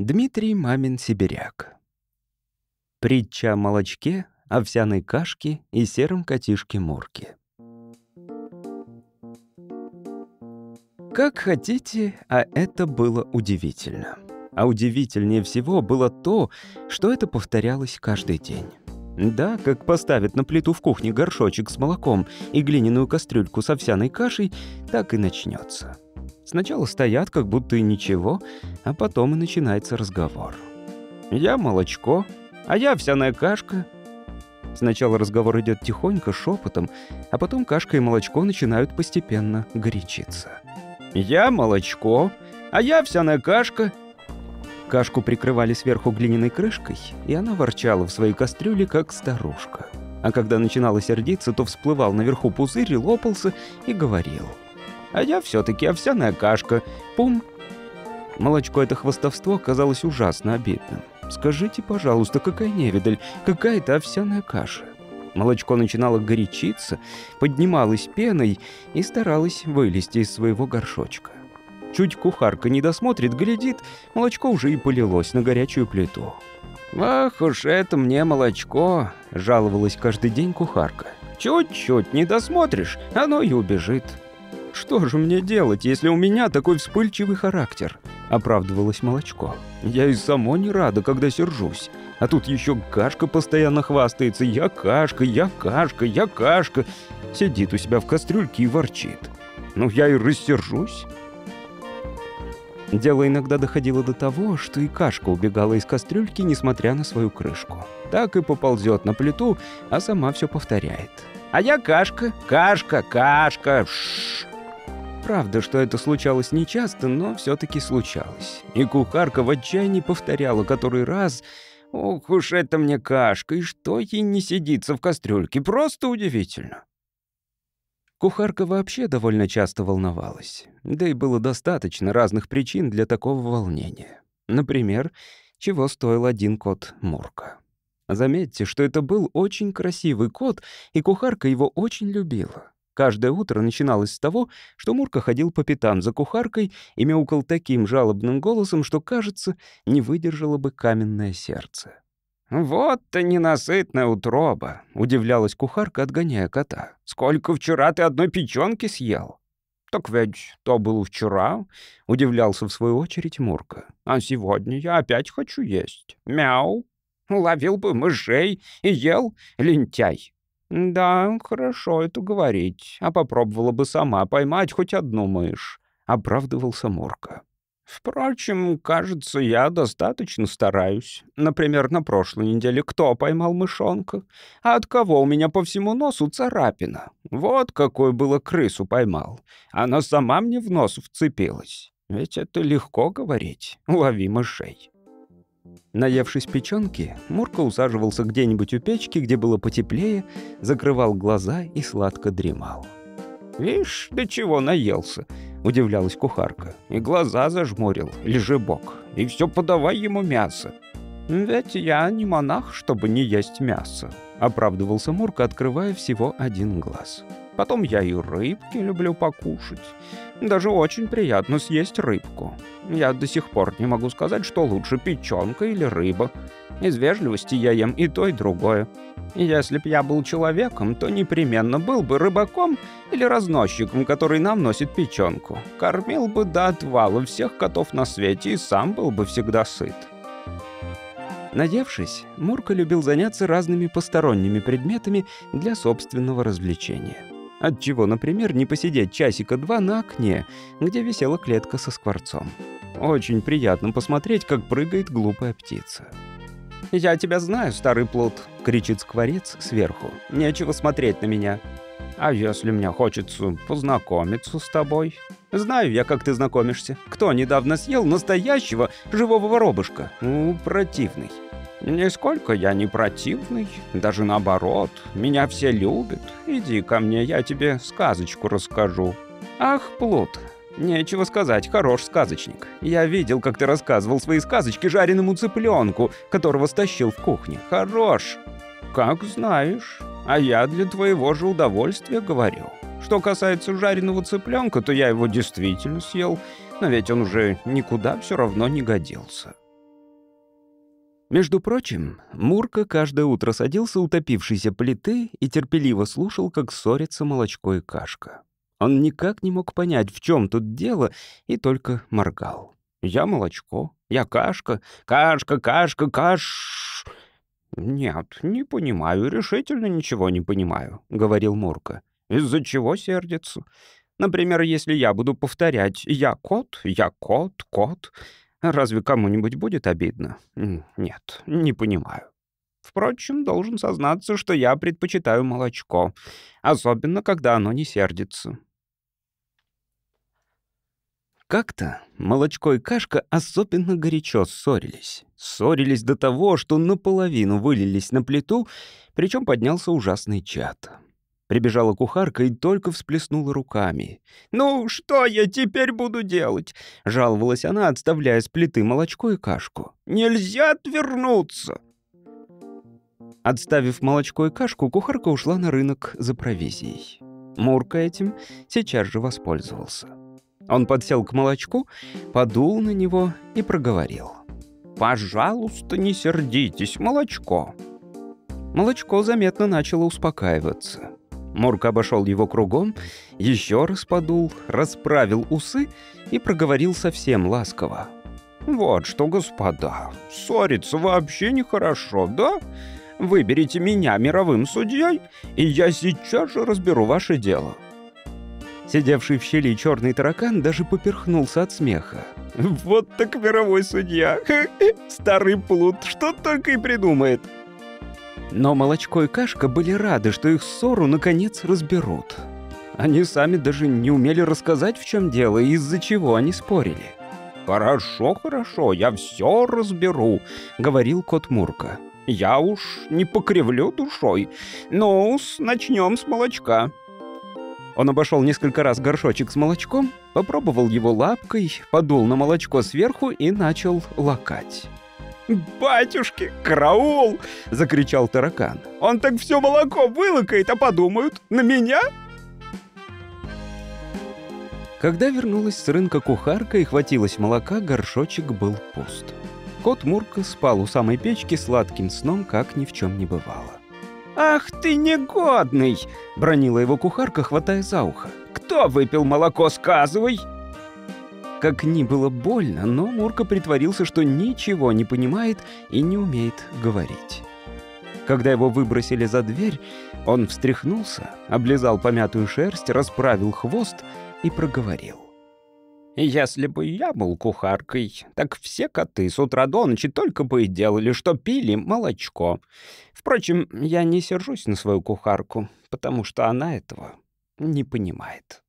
Дмитрий Мамин сибиряк. Притча о молочке, овсяной кашке и сером котишке Мурке. Как хотите, а это было удивительно. А удивительнее всего было то, что это повторялось каждый день. Да, как поставят на плиту в кухне горшочек с молоком и глиняную кастрюльку с овсяной кашей, так и начнется. Сначала стоят, как будто и ничего, а потом и начинается разговор. «Я молочко, а я овсяная кашка», Сначала разговор идет тихонько, шепотом, а потом кашка и молочко начинают постепенно горячиться. «Я молочко, а я овсяная кашка, Кашку прикрывали сверху глиняной крышкой, и она ворчала в своей кастрюле, как старушка. А когда начинала сердиться, то всплывал наверху пузырь, лопался и говорил. «А я все-таки овсяная кашка. Пум!» Молочко это хвостовство казалось ужасно обидным. «Скажите, пожалуйста, какая невидаль, какая это овсяная каша?» Молочко начинало горячиться, поднималось пеной и старалось вылезти из своего горшочка. Чуть кухарка не досмотрит, глядит, молочко уже и полилось на горячую плиту. «Ах уж это мне молочко!» – жаловалась каждый день кухарка. «Чуть-чуть не досмотришь, оно и убежит». «Что же мне делать, если у меня такой вспыльчивый характер?» – оправдывалось молочко. «Я и само не рада, когда сержусь. А тут еще кашка постоянно хвастается. Я кашка, я кашка, я кашка!» Сидит у себя в кастрюльке и ворчит. «Ну я и рассержусь!» Дело иногда доходило до того, что и кашка убегала из кастрюльки, несмотря на свою крышку. Так и поползет на плиту, а сама все повторяет. «А я кашка, кашка, кашка!» Правда, что это случалось нечасто, но все-таки случалось. И кухарка в отчаянии повторяла который раз «Ох уж это мне кашка, и что ей не сидится в кастрюльке, просто удивительно!» Кухарка вообще довольно часто волновалась, да и было достаточно разных причин для такого волнения. Например, чего стоил один кот Мурка. Заметьте, что это был очень красивый кот, и кухарка его очень любила. Каждое утро начиналось с того, что Мурка ходил по пятам за кухаркой и мяукал таким жалобным голосом, что, кажется, не выдержало бы каменное сердце. «Вот ты ненасытная утроба!» — удивлялась кухарка, отгоняя кота. «Сколько вчера ты одной печёнки съел?» «Так ведь то было вчера», — удивлялся в свою очередь Мурка. «А сегодня я опять хочу есть. Мяу! Ловил бы мышей и ел лентяй!» «Да, хорошо это говорить, а попробовала бы сама поймать хоть одну мышь», — оправдывался Мурка. Впрочем, кажется, я достаточно стараюсь. Например, на прошлой неделе кто поймал мышонка? А от кого у меня по всему носу царапина? Вот какую было крысу поймал. Она сама мне в нос вцепилась. Ведь это легко говорить. Лови мышей. Наевшись печенки, Мурка усаживался где-нибудь у печки, где было потеплее, закрывал глаза и сладко дремал. «Вишь, до чего наелся!» удивлялась кухарка, и глаза зажмурил, лежи бок, и все подавай ему мясо. «Ведь я не монах, чтобы не есть мясо», — оправдывался Мурка, открывая всего один глаз. «Потом я и рыбки люблю покушать. Даже очень приятно съесть рыбку. Я до сих пор не могу сказать, что лучше печенка или рыба. Из вежливости я ем и то, и другое. Если б я был человеком, то непременно был бы рыбаком или разносчиком, который нам носит печенку. Кормил бы до отвала всех котов на свете и сам был бы всегда сыт. Надевшись, Мурка любил заняться разными посторонними предметами для собственного развлечения – Отчего, например, не посидеть часика-два на окне, где висела клетка со скворцом. Очень приятно посмотреть, как прыгает глупая птица. «Я тебя знаю, старый плут!» — кричит скворец сверху. «Нечего смотреть на меня!» «А если мне хочется познакомиться с тобой?» «Знаю я, как ты знакомишься. Кто недавно съел настоящего живого воробушка? У, противный!» Нисколько я не противный, даже наоборот, меня все любят. Иди ко мне, я тебе сказочку расскажу. Ах, плут, нечего сказать, хорош сказочник. Я видел, как ты рассказывал свои сказочки жареному цыпленку, которого стащил в кухне. Хорош. Как знаешь, а я для твоего же удовольствия говорю. Что касается жареного цыпленка, то я его действительно съел, но ведь он уже никуда все равно не годился. Между прочим, Мурка каждое утро садился у топившейся плиты и терпеливо слушал, как ссорятся молочко и кашка. Он никак не мог понять, в чем тут дело, и только моргал. «Я молочко, я кашка, кашка, кашка, каш...» «Нет, не понимаю, решительно ничего не понимаю», — говорил Мурка. «Из-за чего сердится? Например, если я буду повторять «я кот, я кот, кот», Разве кому-нибудь будет обидно? Нет, не понимаю. Впрочем, должен сознаться, что я предпочитаю молочко, особенно когда оно не сердится. Как-то молочко и кашка особенно горячо ссорились. Ссорились до того, что наполовину вылились на плиту, причем поднялся ужасный чат. Прибежала кухарка и только всплеснула руками. «Ну, что я теперь буду делать?» — жаловалась она, отставляя с плиты молочко и кашку. «Нельзя отвернуться!» Отставив молочко и кашку, кухарка ушла на рынок за провизией. Мурка этим сейчас же воспользовался. Он подсел к молочку, подул на него и проговорил. «Пожалуйста, не сердитесь, молочко!» Молочко заметно начало успокаиваться. Морк обошел его кругом, еще раз подул, расправил усы и проговорил совсем ласково. «Вот что, господа, ссориться вообще нехорошо, да? Выберите меня мировым судьей, и я сейчас же разберу ваше дело». Сидевший в щели черный таракан даже поперхнулся от смеха. «Вот так мировой судья! Старый плут, что только и придумает!» Но молочко и кашка были рады, что их ссору наконец разберут. Они сами даже не умели рассказать, в чем дело и из-за чего они спорили. «Хорошо, хорошо, я все разберу», — говорил кот Мурка. «Я уж не покривлю душой. ну начнем с молочка». Он обошел несколько раз горшочек с молочком, попробовал его лапкой, подул на молочко сверху и начал лакать. «Батюшки, караул!» — закричал таракан. «Он так все молоко вылакает, а подумают на меня?» Когда вернулась с рынка кухарка и хватилось молока, горшочек был пуст. Кот Мурка спал у самой печки сладким сном, как ни в чем не бывало. «Ах ты негодный!» — бронила его кухарка, хватая за ухо. «Кто выпил молоко, сказывай!» Как ни было больно, но Мурка притворился, что ничего не понимает и не умеет говорить. Когда его выбросили за дверь, он встряхнулся, облизал помятую шерсть, расправил хвост и проговорил. «Если бы я был кухаркой, так все коты с утра до ночи только бы и делали, что пили молочко. Впрочем, я не сержусь на свою кухарку, потому что она этого не понимает».